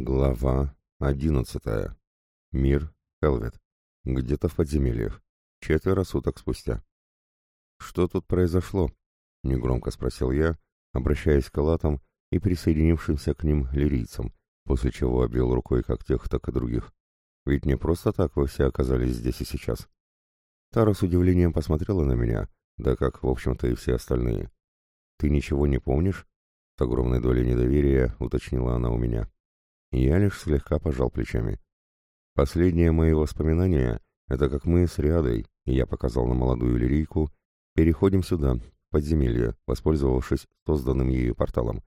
Глава одиннадцатая. Мир Хелвет. Где-то в подземельях. Четверо суток спустя. «Что тут произошло?» — негромко спросил я, обращаясь к латам и присоединившимся к ним лирийцам, после чего обвел рукой как тех, так и других. Ведь не просто так вы все оказались здесь и сейчас. Тара с удивлением посмотрела на меня, да как, в общем-то, и все остальные. «Ты ничего не помнишь?» — с огромной долей недоверия уточнила она у меня. Я лишь слегка пожал плечами. Последние мои воспоминания — это как мы с Риадой, я показал на молодую лирийку, переходим сюда, в подземелье, воспользовавшись созданным ею порталом.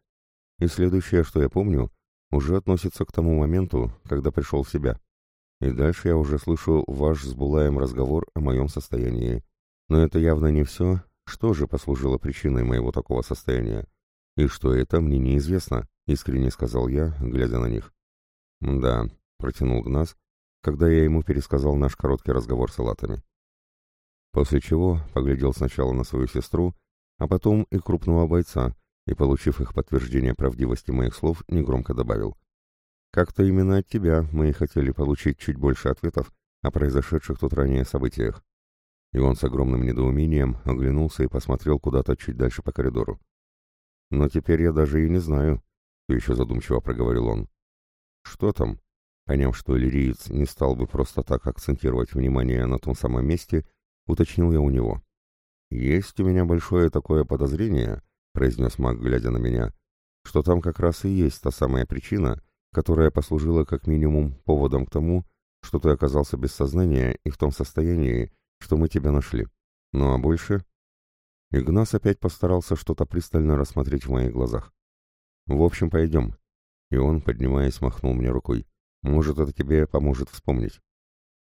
И следующее, что я помню, уже относится к тому моменту, когда пришел в себя. И дальше я уже слышу ваш с Булаем разговор о моем состоянии. Но это явно не все, что же послужило причиной моего такого состояния. И что это, мне неизвестно. — искренне сказал я, глядя на них. «Да», — протянул Гнас, когда я ему пересказал наш короткий разговор с салатами. После чего поглядел сначала на свою сестру, а потом и крупного бойца, и, получив их подтверждение правдивости моих слов, негромко добавил. «Как-то именно от тебя мы и хотели получить чуть больше ответов о произошедших тут ранее событиях». И он с огромным недоумением оглянулся и посмотрел куда-то чуть дальше по коридору. «Но теперь я даже и не знаю, еще задумчиво проговорил он. Что там? Поняв, что лириец не стал бы просто так акцентировать внимание на том самом месте, уточнил я у него. «Есть у меня большое такое подозрение», — произнес маг, глядя на меня, «что там как раз и есть та самая причина, которая послужила как минимум поводом к тому, что ты оказался без сознания и в том состоянии, что мы тебя нашли. Ну а больше...» Игнас опять постарался что-то пристально рассмотреть в моих глазах. В общем, пойдем. И он, поднимаясь, махнул мне рукой. Может, это тебе поможет вспомнить.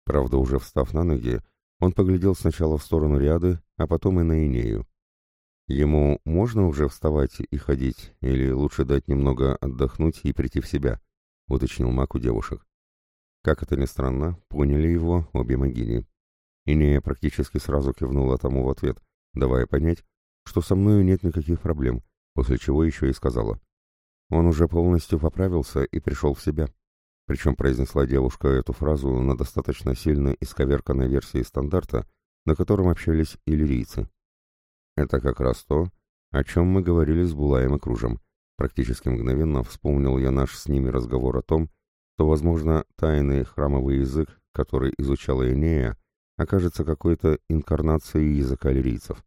Правда, уже встав на ноги, он поглядел сначала в сторону Риады, а потом и на Инею. Ему можно уже вставать и ходить, или лучше дать немного отдохнуть и прийти в себя, уточнил Мак у девушек. Как это ни странно, поняли его обе могини. Инея практически сразу кивнула тому в ответ, давая понять, что со мною нет никаких проблем, после чего еще и сказала. Он уже полностью поправился и пришел в себя. Причем произнесла девушка эту фразу на достаточно сильно исковерканной версии стандарта, на котором общались иллирийцы. Это как раз то, о чем мы говорили с Булаем и Кружем. Практически мгновенно вспомнил я наш с ними разговор о том, что, возможно, тайный храмовый язык, который изучала Энея, окажется какой-то инкарнацией языка лирийцев.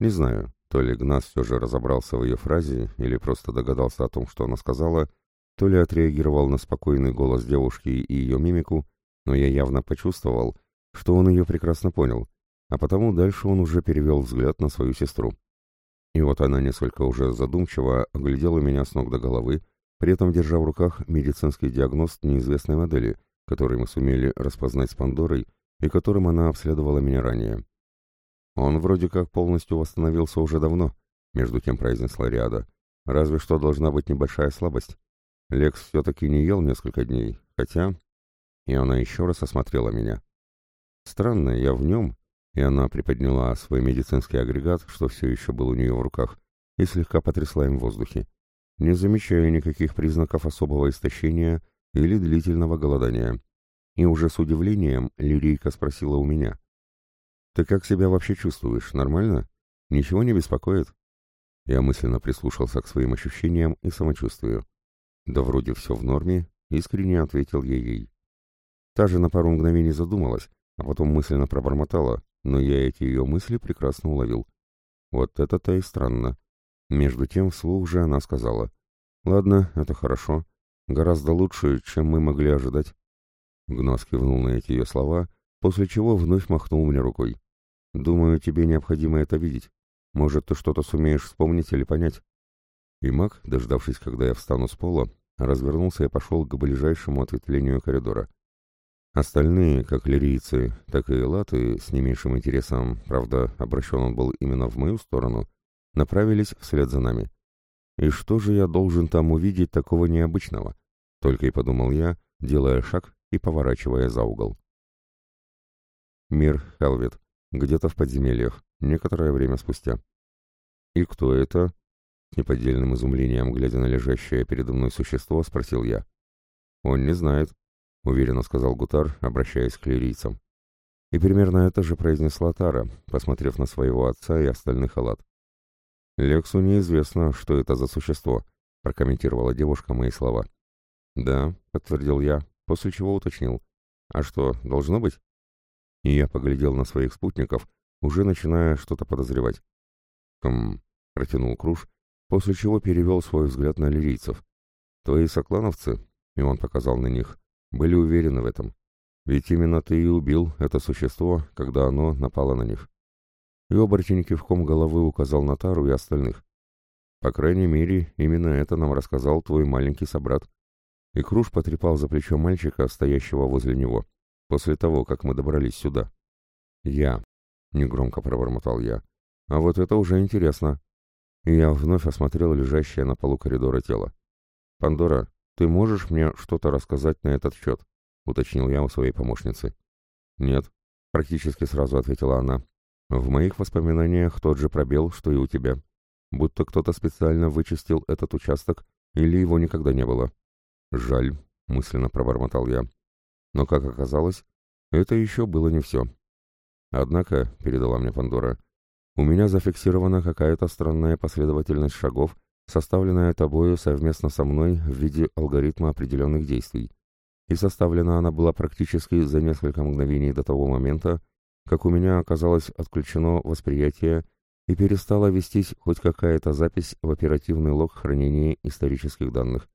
Не знаю, то ли Гнас все же разобрался в ее фразе или просто догадался о том, что она сказала, то ли отреагировал на спокойный голос девушки и ее мимику, но я явно почувствовал, что он ее прекрасно понял, а потому дальше он уже перевел взгляд на свою сестру. И вот она несколько уже задумчиво оглядела меня с ног до головы, при этом держа в руках медицинский диагноз неизвестной модели, который мы сумели распознать с Пандорой и которым она обследовала меня ранее. «Он вроде как полностью восстановился уже давно», — между тем произнесла Риада. «Разве что должна быть небольшая слабость. Лекс все-таки не ел несколько дней, хотя...» И она еще раз осмотрела меня. «Странно, я в нем...» И она приподняла свой медицинский агрегат, что все еще был у нее в руках, и слегка потрясла им в воздухе. Не замечая никаких признаков особого истощения или длительного голодания. И уже с удивлением Лирийка спросила у меня — «Ты как себя вообще чувствуешь? Нормально? Ничего не беспокоит?» Я мысленно прислушался к своим ощущениям и самочувствию. «Да вроде все в норме», — искренне ответил я ей. Та же на пару мгновений задумалась, а потом мысленно пробормотала, но я эти ее мысли прекрасно уловил. Вот это-то и странно. Между тем вслух же она сказала. «Ладно, это хорошо. Гораздо лучше, чем мы могли ожидать». Гнос кивнул на эти ее слова, после чего вновь махнул мне рукой. Думаю, тебе необходимо это видеть. Может, ты что-то сумеешь вспомнить или понять?» И маг, дождавшись, когда я встану с пола, развернулся и пошел к ближайшему ответвлению коридора. Остальные, как лирийцы, так и латы, с не меньшим интересом, правда, обращен он был именно в мою сторону, направились вслед за нами. И что же я должен там увидеть такого необычного? Только и подумал я, делая шаг и поворачивая за угол. Мир Хелвет где-то в подземельях, некоторое время спустя. «И кто это?» С неподдельным изумлением, глядя на лежащее передо мной существо, спросил я. «Он не знает», — уверенно сказал Гутар, обращаясь к лирийцам. И примерно это же произнесла Тара, посмотрев на своего отца и остальных халат. «Лексу неизвестно, что это за существо», — прокомментировала девушка мои слова. «Да», — подтвердил я, после чего уточнил. «А что, должно быть?» И я поглядел на своих спутников, уже начиная что-то подозревать. «Хм», — протянул Круш, после чего перевел свой взгляд на лирийцев. «Твои соклановцы», — и он показал на них, — были уверены в этом. Ведь именно ты и убил это существо, когда оно напало на них. И оборотень кивком головы указал на Тару и остальных. По крайней мере, именно это нам рассказал твой маленький собрат. И Круш потрепал за плечо мальчика, стоящего возле него, после того, как мы добрались сюда. «Я», — негромко пробормотал я, — «а вот это уже интересно». И я вновь осмотрел лежащее на полу коридора тело. «Пандора, ты можешь мне что-то рассказать на этот счет?» — уточнил я у своей помощницы. «Нет», — практически сразу ответила она. «В моих воспоминаниях тот же пробел, что и у тебя. Будто кто-то специально вычистил этот участок, или его никогда не было». «Жаль», — мысленно пробормотал я. Но, как оказалось, это еще было не все. «Однако», — передала мне Пандора, — «у меня зафиксирована какая-то странная последовательность шагов, составленная тобою совместно со мной в виде алгоритма определенных действий. И составлена она была практически за несколько мгновений до того момента, как у меня оказалось отключено восприятие и перестала вестись хоть какая-то запись в оперативный лог хранения исторических данных.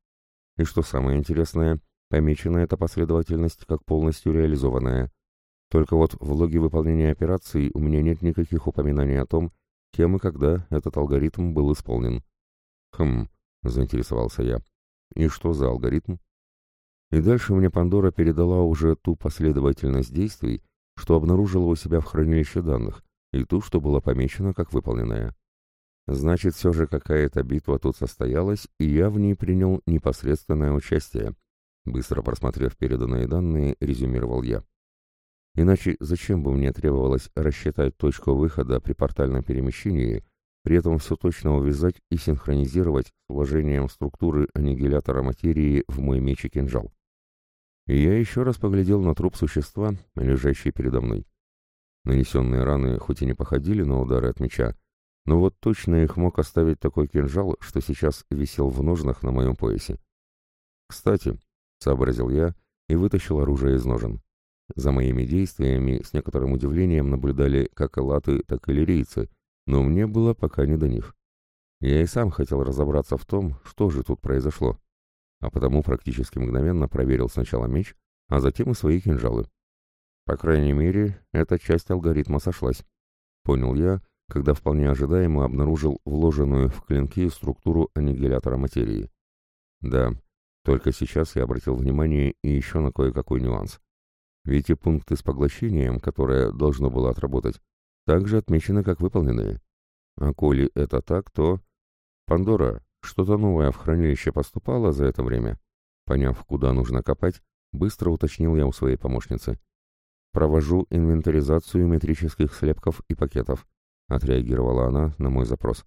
И что самое интересное, помечена эта последовательность как полностью реализованная. Только вот в логе выполнения операции у меня нет никаких упоминаний о том, кем и когда этот алгоритм был исполнен. «Хм», — заинтересовался я. «И что за алгоритм?» И дальше мне Пандора передала уже ту последовательность действий, что обнаружила у себя в хранилище данных, и ту, что была помечена как выполненная. Значит, все же какая-то битва тут состоялась, и я в ней принял непосредственное участие. Быстро просмотрев переданные данные, резюмировал я. Иначе зачем бы мне требовалось рассчитать точку выхода при портальном перемещении, при этом все точно увязать и синхронизировать с вложением структуры аннигилятора материи в мой меч и кинжал. И я еще раз поглядел на труп существа, лежащий передо мной. Нанесенные раны хоть и не походили на удары от меча, но вот точно их мог оставить такой кинжал, что сейчас висел в ножнах на моем поясе. «Кстати», — сообразил я и вытащил оружие из ножен. За моими действиями с некоторым удивлением наблюдали как элаты, так и лирийцы — но мне было пока не до них. Я и сам хотел разобраться в том, что же тут произошло, а потому практически мгновенно проверил сначала меч, а затем и свои кинжалы. По крайней мере, эта часть алгоритма сошлась. Понял я, когда вполне ожидаемо обнаружил вложенную в клинки структуру аннигилятора материи. Да, только сейчас я обратил внимание и еще на кое-какой нюанс. Ведь и пункты с поглощением, которое должно было отработать, также отмечены как выполненные. А коли это так, то... Пандора, что-то новое в хранилище поступало за это время? Поняв, куда нужно копать, быстро уточнил я у своей помощницы. «Провожу инвентаризацию метрических слепков и пакетов», — отреагировала она на мой запрос.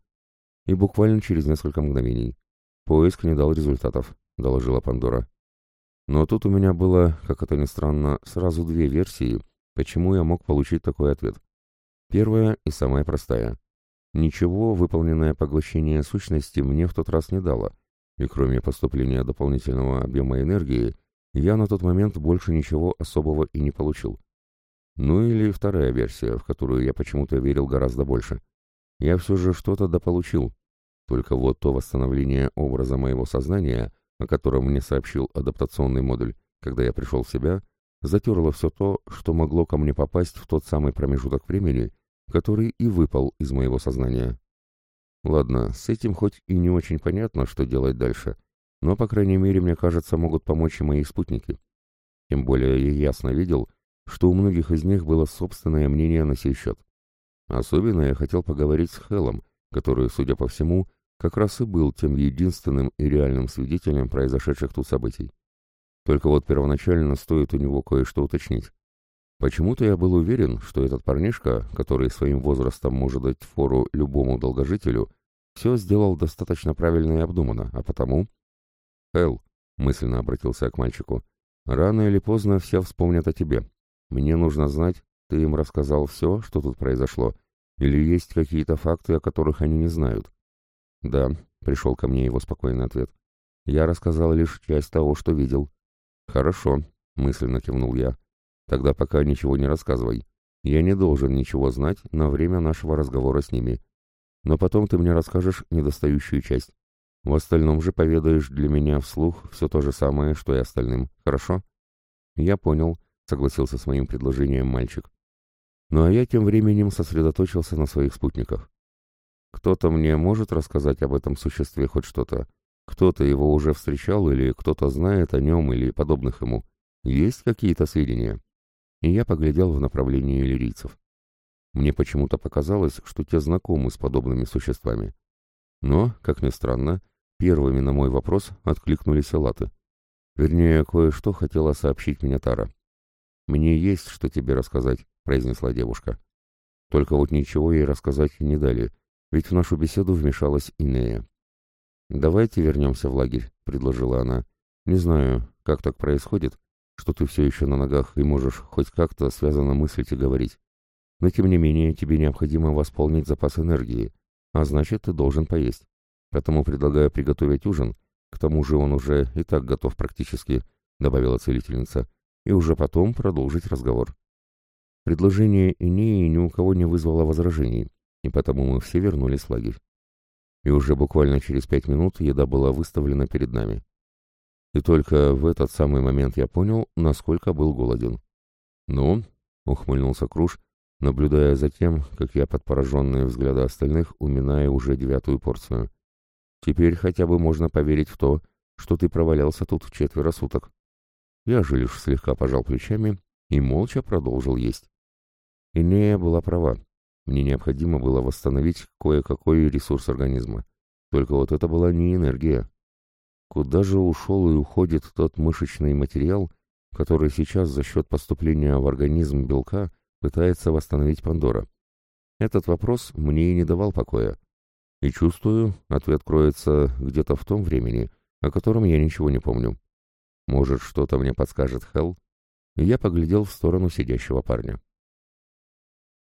И буквально через несколько мгновений. «Поиск не дал результатов», — доложила Пандора. Но тут у меня было, как это ни странно, сразу две версии, почему я мог получить такой ответ. Первая и самая простая. Ничего выполненное поглощение сущности мне в тот раз не дало, и кроме поступления дополнительного объема энергии, я на тот момент больше ничего особого и не получил. Ну или вторая версия, в которую я почему-то верил гораздо больше. Я все же что-то дополучил. Только вот то восстановление образа моего сознания, о котором мне сообщил адаптационный модуль, когда я пришел в себя — затерло все то, что могло ко мне попасть в тот самый промежуток времени, который и выпал из моего сознания. Ладно, с этим хоть и не очень понятно, что делать дальше, но, по крайней мере, мне кажется, могут помочь и мои спутники. Тем более я ясно видел, что у многих из них было собственное мнение на сей счет. Особенно я хотел поговорить с Хелом, который, судя по всему, как раз и был тем единственным и реальным свидетелем произошедших тут событий. Только вот первоначально стоит у него кое-что уточнить. Почему-то я был уверен, что этот парнишка, который своим возрастом может дать фору любому долгожителю, все сделал достаточно правильно и обдуманно, а потому... «Эл», мысленно обратился к мальчику. «Рано или поздно все вспомнят о тебе. Мне нужно знать, ты им рассказал все, что тут произошло, или есть какие-то факты, о которых они не знают?» «Да», — пришел ко мне его спокойный ответ. «Я рассказал лишь часть того, что видел». «Хорошо», — мысленно кивнул я. «Тогда пока ничего не рассказывай. Я не должен ничего знать на время нашего разговора с ними. Но потом ты мне расскажешь недостающую часть. В остальном же поведаешь для меня вслух все то же самое, что и остальным. Хорошо?» «Я понял», — согласился с моим предложением мальчик. Ну а я тем временем сосредоточился на своих спутниках. Кто-то мне может рассказать об этом существе хоть что-то? Кто-то его уже встречал или кто-то знает о нем или подобных ему? Есть какие-то сведения? И я поглядел в направлении иллирийцев. Мне почему-то показалось, что те знакомы с подобными существами. Но, как ни странно, первыми на мой вопрос откликнулись элаты. Вернее, кое-что хотела сообщить мне Тара. «Мне есть что тебе рассказать», — произнесла девушка. Только вот ничего ей рассказать не дали, ведь в нашу беседу вмешалась Инея. «Давайте вернемся в лагерь», — предложила она. «Не знаю, как так происходит, что ты все еще на ногах и можешь хоть как-то связано мыслить и говорить. Но тем не менее тебе необходимо восполнить запас энергии, а значит, ты должен поесть. Поэтому предлагаю приготовить ужин, к тому же он уже и так готов практически», — добавила целительница и уже потом продолжить разговор. Предложение Инеи ни у кого не вызвало возражений, и потому мы все вернулись в лагерь. И уже буквально через пять минут еда была выставлена перед нами. И только в этот самый момент я понял, насколько был голоден. «Ну?» — ухмыльнулся Круш, наблюдая за тем, как я под пораженные взгляды остальных уминаю уже девятую порцию. «Теперь хотя бы можно поверить в то, что ты провалялся тут в четверо суток». Я же лишь слегка пожал плечами и молча продолжил есть. Инея была права. Мне необходимо было восстановить кое-какой ресурс организма. Только вот это была не энергия. Куда же ушел и уходит тот мышечный материал, который сейчас за счет поступления в организм белка пытается восстановить Пандора? Этот вопрос мне и не давал покоя. И чувствую, ответ кроется где-то в том времени, о котором я ничего не помню. Может, что-то мне подскажет Хелл? Я поглядел в сторону сидящего парня.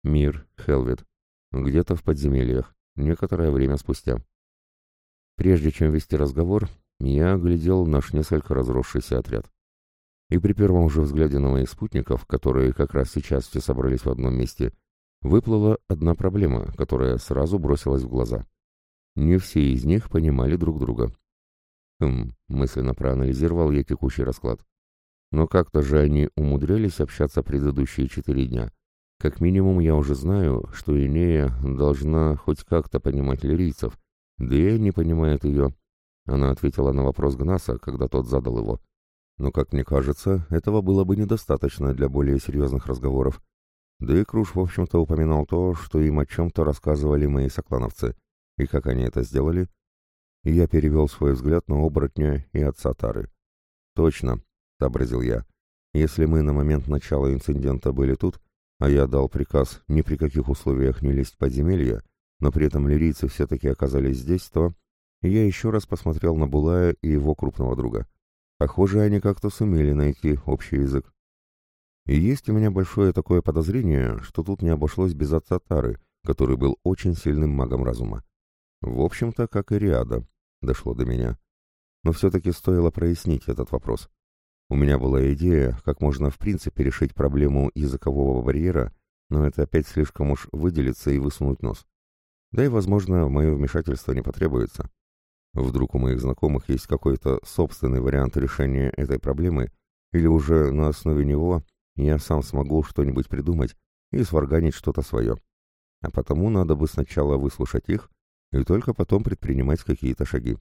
Мир, Хелвет. Где-то в подземельях. Некоторое время спустя. Прежде чем вести разговор, я оглядел наш несколько разросшийся отряд. И при первом же взгляде на моих спутников, которые как раз сейчас все собрались в одном месте, выплыла одна проблема, которая сразу бросилась в глаза. Не все из них понимали друг друга. Хм, мысленно проанализировал я текущий расклад. Но как-то же они умудрялись общаться предыдущие четыре дня. Как минимум я уже знаю, что Инея должна хоть как-то понимать лирийцев, да и не понимает ее. Она ответила на вопрос Гнаса, когда тот задал его. Но, как мне кажется, этого было бы недостаточно для более серьезных разговоров. Да и Круш, в общем-то, упоминал то, что им о чем-то рассказывали мои соклановцы. И как они это сделали, и я перевел свой взгляд на оборотня и отца Тары. «Точно», — сообразил я, — «если мы на момент начала инцидента были тут, а я дал приказ ни при каких условиях не лезть в подземелье, но при этом лирийцы все-таки оказались здесь, то...» Я еще раз посмотрел на Булая и его крупного друга. Похоже, они как-то сумели найти общий язык. И есть у меня большое такое подозрение, что тут не обошлось без отца Тары, который был очень сильным магом разума. В общем-то, как и Риада дошло до меня. Но все-таки стоило прояснить этот вопрос. У меня была идея, как можно в принципе решить проблему языкового барьера, но это опять слишком уж выделиться и высунуть нос. Да и, возможно, мое вмешательство не потребуется. Вдруг у моих знакомых есть какой-то собственный вариант решения этой проблемы, или уже на основе него я сам смогу что-нибудь придумать и сварганить что-то свое. А потому надо бы сначала выслушать их, и только потом предпринимать какие-то шаги.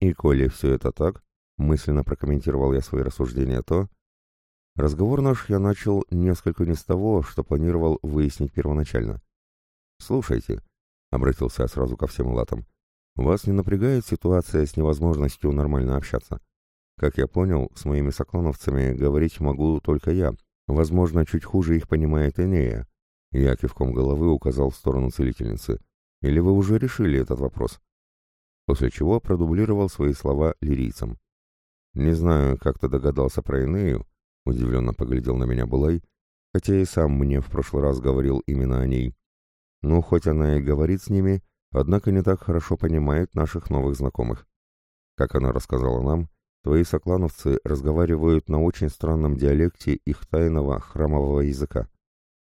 И коли все это так, мысленно прокомментировал я свои рассуждения, то... Разговор наш я начал несколько не с того, что планировал выяснить первоначально. «Слушайте», — обратился я сразу ко всем латам, — «вас не напрягает ситуация с невозможностью нормально общаться? Как я понял, с моими соклоновцами говорить могу только я, возможно, чуть хуже их понимает Энея». Я кивком головы указал в сторону целительницы — или вы уже решили этот вопрос?» После чего продублировал свои слова лирийцам. Не знаю, как ты догадался про Инею, удивленно поглядел на меня Булай, хотя и сам мне в прошлый раз говорил именно о ней. Ну, хоть она и говорит с ними, однако не так хорошо понимает наших новых знакомых. Как она рассказала нам, твои соклановцы разговаривают на очень странном диалекте их тайного храмового языка.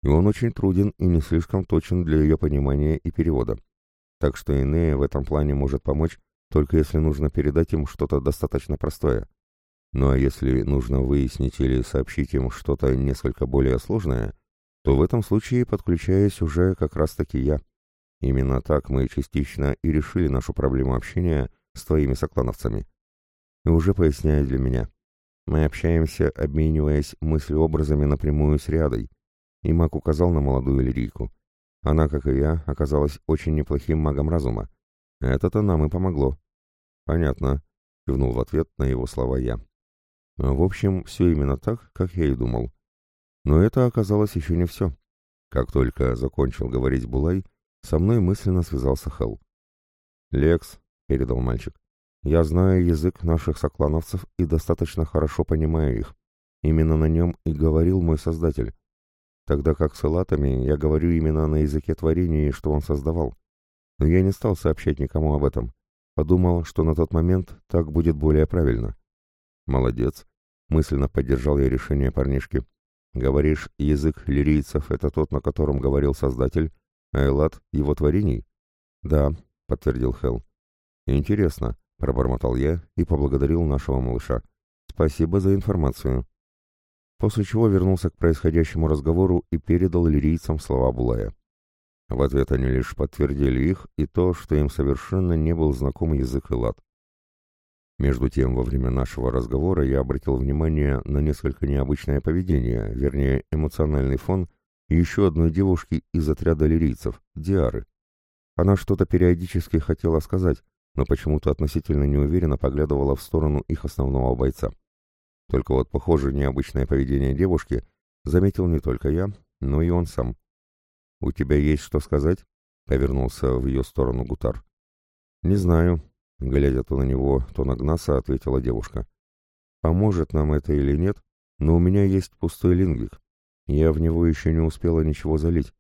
И он очень труден и не слишком точен для ее понимания и перевода. Так что Инея в этом плане может помочь, только если нужно передать им что-то достаточно простое. Ну а если нужно выяснить или сообщить им что-то несколько более сложное, то в этом случае подключаюсь уже как раз-таки я. Именно так мы частично и решили нашу проблему общения с твоими соклановцами. И уже поясняю для меня. Мы общаемся, обмениваясь мыслеобразами напрямую с Рядой, и маг указал на молодую лирийку. Она, как и я, оказалась очень неплохим магом разума. Это-то нам и помогло. Понятно, кивнул в ответ на его слова я. В общем, все именно так, как я и думал. Но это оказалось еще не все. Как только закончил говорить Булай, со мной мысленно связался Хелл. «Лекс», — передал мальчик, — «я знаю язык наших соклановцев и достаточно хорошо понимаю их. Именно на нем и говорил мой создатель. Тогда как с элатами я говорю именно на языке творения, что он создавал. Но я не стал сообщать никому об этом. Подумал, что на тот момент так будет более правильно. «Молодец», — мысленно поддержал я решение парнишки. Говоришь, язык лирийцев — это тот, на котором говорил Создатель, а Элат — его творений? Да, — подтвердил Хелл. Интересно, — пробормотал я и поблагодарил нашего малыша. Спасибо за информацию. После чего вернулся к происходящему разговору и передал лирийцам слова Булая. В ответ они лишь подтвердили их и то, что им совершенно не был знаком язык Элат. Между тем, во время нашего разговора я обратил внимание на несколько необычное поведение, вернее, эмоциональный фон еще одной девушки из отряда лирийцев, Диары. Она что-то периодически хотела сказать, но почему-то относительно неуверенно поглядывала в сторону их основного бойца. Только вот, похоже, необычное поведение девушки заметил не только я, но и он сам. «У тебя есть что сказать?» — повернулся в ее сторону Гутар. «Не знаю», Глядя то на него, то на Гнаса, ответила девушка. «Поможет нам это или нет, но у меня есть пустой лингвик. Я в него еще не успела ничего залить.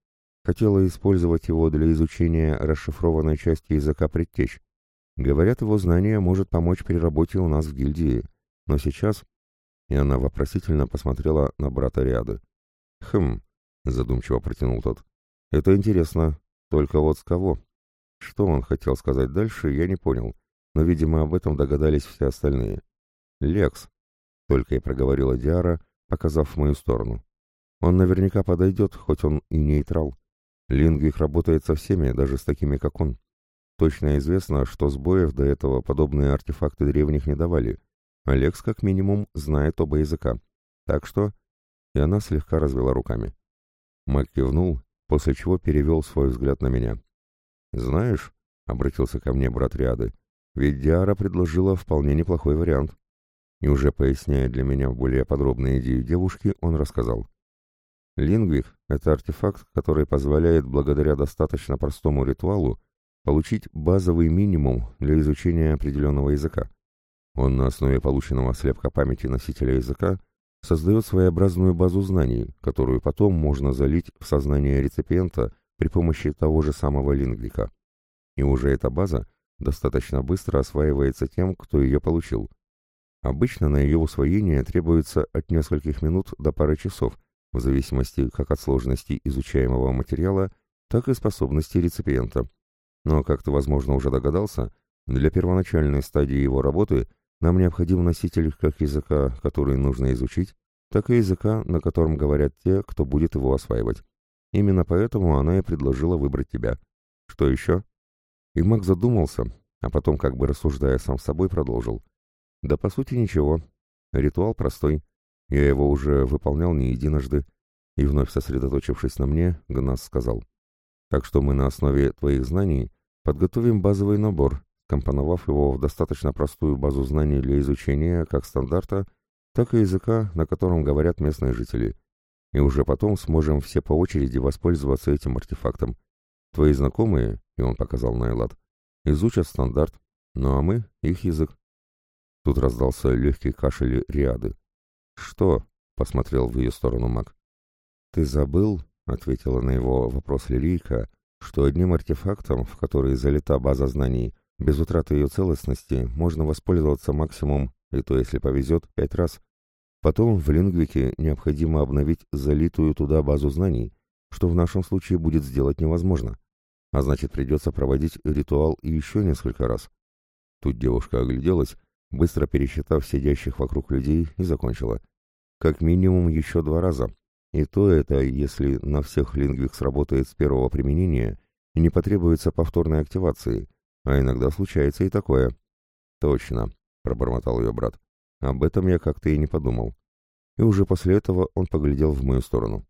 Хотела использовать его для изучения расшифрованной части языка предтеч. Говорят, его знание может помочь при работе у нас в гильдии. Но сейчас...» И она вопросительно посмотрела на брата Риады. «Хм...» — задумчиво протянул тот. «Это интересно. Только вот с кого?» Что он хотел сказать дальше, я не понял но, видимо, об этом догадались все остальные. «Лекс», — только и проговорила Диара, показав в мою сторону. «Он наверняка подойдет, хоть он и нейтрал. Лингвих работает со всеми, даже с такими, как он. Точно известно, что сбоев до этого подобные артефакты древних не давали. Алекс, как минимум, знает оба языка. Так что...» И она слегка развела руками. Мак кивнул, после чего перевел свой взгляд на меня. «Знаешь», — обратился ко мне брат Риады, ведь Диара предложила вполне неплохой вариант. И уже поясняя для меня более подробные идеи девушки, он рассказал. Лингвих — это артефакт, который позволяет благодаря достаточно простому ритуалу получить базовый минимум для изучения определенного языка. Он на основе полученного слепка памяти носителя языка создает своеобразную базу знаний, которую потом можно залить в сознание реципиента при помощи того же самого лингвика. И уже эта база достаточно быстро осваивается тем, кто ее получил. Обычно на ее усвоение требуется от нескольких минут до пары часов, в зависимости как от сложности изучаемого материала, так и способности реципиента. Но, как ты, возможно, уже догадался, для первоначальной стадии его работы нам необходим носитель как языка, который нужно изучить, так и языка, на котором говорят те, кто будет его осваивать. Именно поэтому она и предложила выбрать тебя. Что еще? И маг задумался, а потом, как бы рассуждая сам с собой, продолжил. Да по сути ничего. Ритуал простой. Я его уже выполнял не единожды. И вновь сосредоточившись на мне, Гнас сказал. Так что мы на основе твоих знаний подготовим базовый набор, компоновав его в достаточно простую базу знаний для изучения как стандарта, так и языка, на котором говорят местные жители. И уже потом сможем все по очереди воспользоваться этим артефактом. Твои знакомые, и он показал на Элат, изучат стандарт, ну а мы — их язык. Тут раздался легкий кашель Риады. «Что?» — посмотрел в ее сторону маг. «Ты забыл?» — ответила на его вопрос Лилийка, что одним артефактом, в который залита база знаний, без утраты ее целостности, можно воспользоваться максимум, и то, если повезет, пять раз. Потом в лингвике необходимо обновить залитую туда базу знаний, что в нашем случае будет сделать невозможно. А значит, придется проводить ритуал еще несколько раз. Тут девушка огляделась, быстро пересчитав сидящих вокруг людей, и закончила. Как минимум еще два раза. И то это, если на всех лингвик сработает с первого применения и не потребуется повторной активации, а иногда случается и такое. «Точно», — пробормотал ее брат. «Об этом я как-то и не подумал». И уже после этого он поглядел в мою сторону.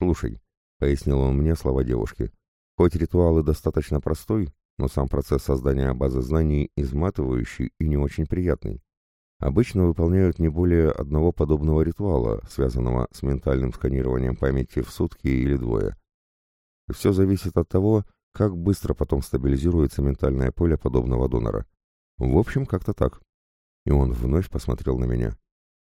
«Слушай», — пояснил он мне слова девушки, — «хоть ритуал и достаточно простой, но сам процесс создания базы знаний изматывающий и не очень приятный. Обычно выполняют не более одного подобного ритуала, связанного с ментальным сканированием памяти в сутки или двое. Все зависит от того, как быстро потом стабилизируется ментальное поле подобного донора. В общем, как-то так. И он вновь посмотрел на меня.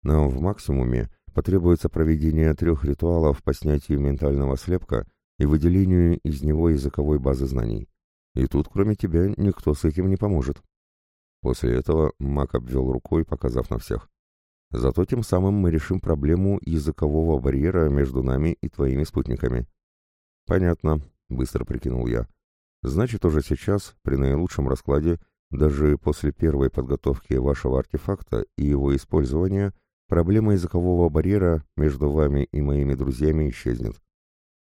Нам в максимуме потребуется проведение трех ритуалов по снятию ментального слепка и выделению из него языковой базы знаний. И тут, кроме тебя, никто с этим не поможет. После этого маг обвел рукой, показав на всех. Зато тем самым мы решим проблему языкового барьера между нами и твоими спутниками. Понятно, быстро прикинул я. Значит, уже сейчас, при наилучшем раскладе, даже после первой подготовки вашего артефакта и его использования, проблема языкового барьера между вами и моими друзьями исчезнет.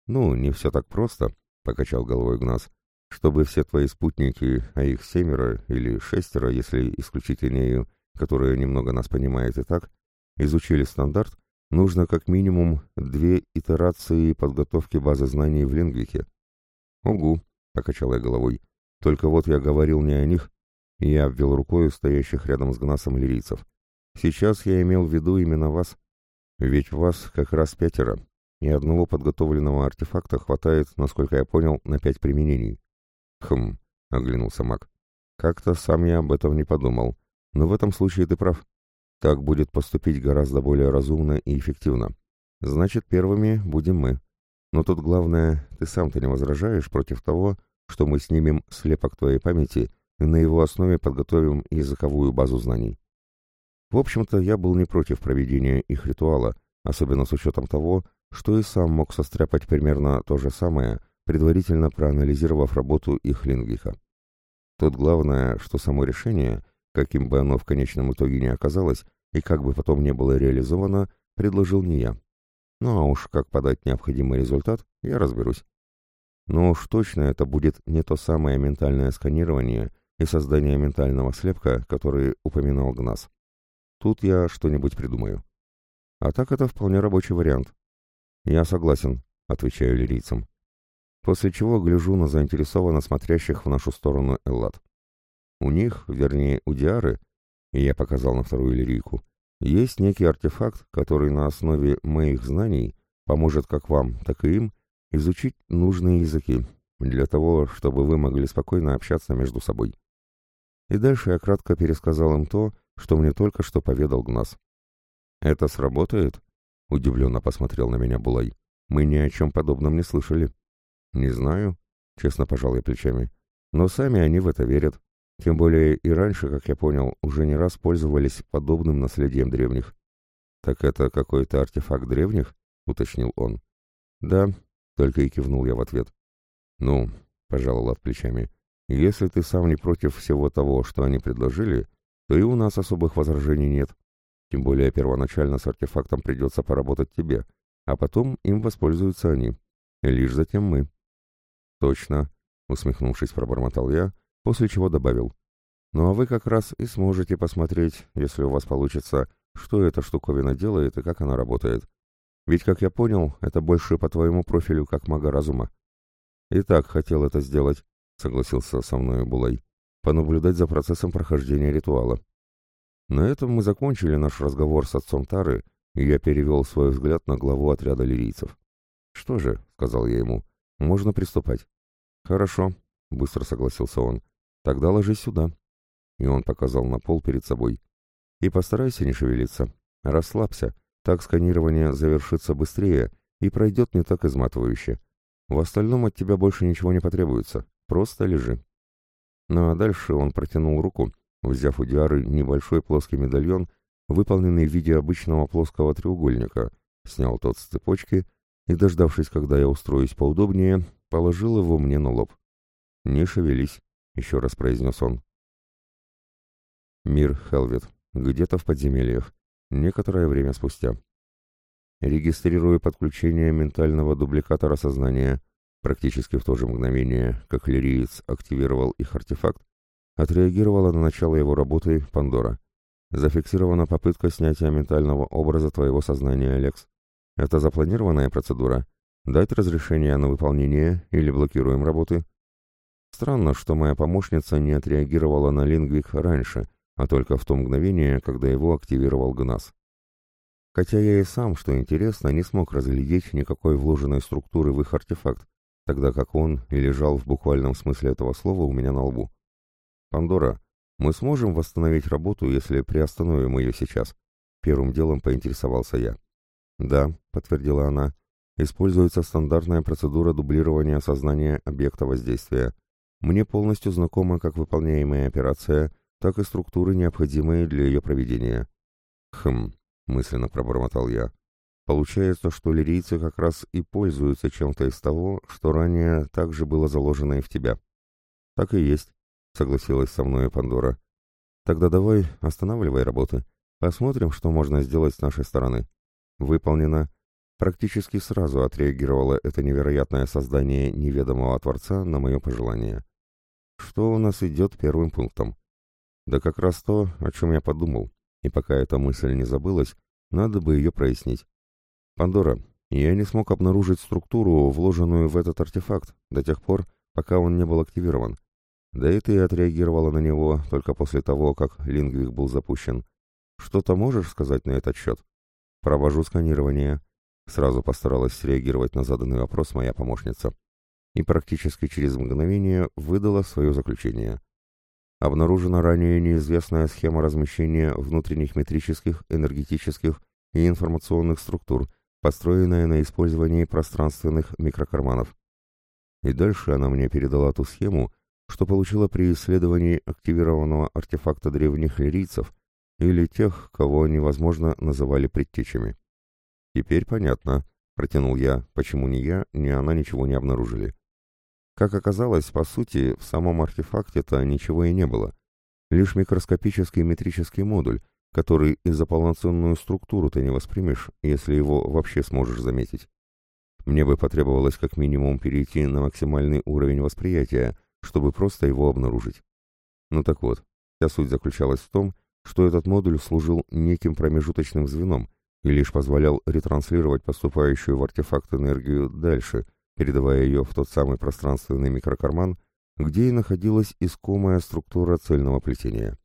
Ну, не все так просто, покачал головой Гнас чтобы все твои спутники, а их семеро или шестеро, если исключить линею, которая немного нас понимает и так, изучили стандарт, нужно как минимум две итерации подготовки базы знаний в лингвике. «Угу», — покачал я головой, — «только вот я говорил не о них, и я обвел рукой стоящих рядом с Гнасом лирийцев. Сейчас я имел в виду именно вас, ведь вас как раз пятеро, и одного подготовленного артефакта хватает, насколько я понял, на пять применений. «Хм», — оглянулся маг. «Как-то сам я об этом не подумал. Но в этом случае ты прав. Так будет поступить гораздо более разумно и эффективно. Значит, первыми будем мы. Но тут главное, ты сам-то не возражаешь против того, что мы снимем слепок твоей памяти и на его основе подготовим языковую базу знаний. В общем-то, я был не против проведения их ритуала, особенно с учетом того, что и сам мог состряпать примерно то же самое, предварительно проанализировав работу их лингвиха. Тут главное, что само решение, каким бы оно в конечном итоге не оказалось и как бы потом не было реализовано, предложил не я. Ну а уж как подать необходимый результат, я разберусь. Но уж точно это будет не то самое ментальное сканирование и создание ментального слепка, который упоминал Гнас. Тут я что-нибудь придумаю. А так это вполне рабочий вариант. Я согласен, отвечаю лирийцам после чего гляжу на заинтересованно смотрящих в нашу сторону Эллад. У них, вернее, у Диары, и я показал на вторую лирийку, есть некий артефакт, который на основе моих знаний поможет как вам, так и им изучить нужные языки, для того, чтобы вы могли спокойно общаться между собой. И дальше я кратко пересказал им то, что мне только что поведал Гнас. «Это сработает?» — удивленно посмотрел на меня Булай. «Мы ни о чем подобном не слышали». «Не знаю», — честно пожал я плечами. «Но сами они в это верят. Тем более и раньше, как я понял, уже не раз пользовались подобным наследием древних». «Так это какой-то артефакт древних?» — уточнил он. «Да», — только и кивнул я в ответ. «Ну», — пожал Лад плечами, — «если ты сам не против всего того, что они предложили, то и у нас особых возражений нет. Тем более первоначально с артефактом придется поработать тебе, а потом им воспользуются они. Лишь затем мы». «Точно», — усмехнувшись, пробормотал я, после чего добавил. «Ну а вы как раз и сможете посмотреть, если у вас получится, что эта штуковина делает и как она работает. Ведь, как я понял, это больше по твоему профилю, как мага разума». «И так хотел это сделать», — согласился со мной Булай, — «понаблюдать за процессом прохождения ритуала». На этом мы закончили наш разговор с отцом Тары, и я перевел свой взгляд на главу отряда лирийцев. «Что же», — сказал я ему, можно приступать. Хорошо, быстро согласился он. Тогда ложись сюда. И он показал на пол перед собой. И постарайся не шевелиться. Расслабься, так сканирование завершится быстрее и пройдет не так изматывающе. В остальном от тебя больше ничего не потребуется. Просто лежи. Ну а дальше он протянул руку, взяв у Диары небольшой плоский медальон, выполненный в виде обычного плоского треугольника, снял тот с цепочки и, дождавшись, когда я устроюсь поудобнее, положил его мне на лоб. «Не шевелись», — еще раз произнес он. Мир Хелвет. Где-то в подземельях. Некоторое время спустя. Регистрирую подключение ментального дубликатора сознания. Практически в то же мгновение, как лириец активировал их артефакт, отреагировала на начало его работы Пандора. Зафиксирована попытка снятия ментального образа твоего сознания, Алекс. Это запланированная процедура. Дать разрешение на выполнение или блокируем работы. Странно, что моя помощница не отреагировала на лингвик раньше, а только в то мгновение, когда его активировал ГНАС. Хотя я и сам, что интересно, не смог разглядеть никакой вложенной структуры в их артефакт, тогда как он и лежал в буквальном смысле этого слова у меня на лбу. «Пандора, мы сможем восстановить работу, если приостановим ее сейчас?» Первым делом поинтересовался я. «Да», — подтвердила она, — «используется стандартная процедура дублирования сознания объекта воздействия. Мне полностью знакома как выполняемая операция, так и структуры, необходимые для ее проведения». «Хм», мысленно пробормотал я. Получается, что лирийцы как раз и пользуются чем-то из того, что ранее также было заложено и в тебя. Так и есть, согласилась со мной Пандора. Тогда давай останавливай работы. Посмотрим, что можно сделать с нашей стороны. Выполнено. Практически сразу отреагировало это невероятное создание неведомого Творца на мое пожелание. Что у нас идет первым пунктом? Да как раз то, о чем я подумал. И пока эта мысль не забылась, надо бы ее прояснить. Пандора, я не смог обнаружить структуру, вложенную в этот артефакт, до тех пор, пока он не был активирован. Да и ты отреагировала на него только после того, как лингвик был запущен. Что-то можешь сказать на этот счет? Провожу сканирование. Сразу постаралась среагировать на заданный вопрос моя помощница. И практически через мгновение выдала свое заключение. Обнаружена ранее неизвестная схема размещения внутренних метрических, энергетических и информационных структур, построенная на использовании пространственных микрокарманов. И дальше она мне передала ту схему, что получила при исследовании активированного артефакта древних лирийцев или тех, кого они, возможно, называли предтечами. «Теперь понятно», — протянул я, почему ни я, ни она ничего не обнаружили. Как оказалось, по сути, в самом артефакте-то ничего и не было. Лишь микроскопический метрический модуль, который и за полноценную структуру ты не воспримешь, если его вообще сможешь заметить. Мне бы потребовалось как минимум перейти на максимальный уровень восприятия, чтобы просто его обнаружить. Ну так вот, вся суть заключалась в том, что этот модуль служил неким промежуточным звеном и лишь позволял ретранслировать поступающую в артефакт энергию дальше – передавая ее в тот самый пространственный микрокарман, где и находилась искомая структура цельного плетения.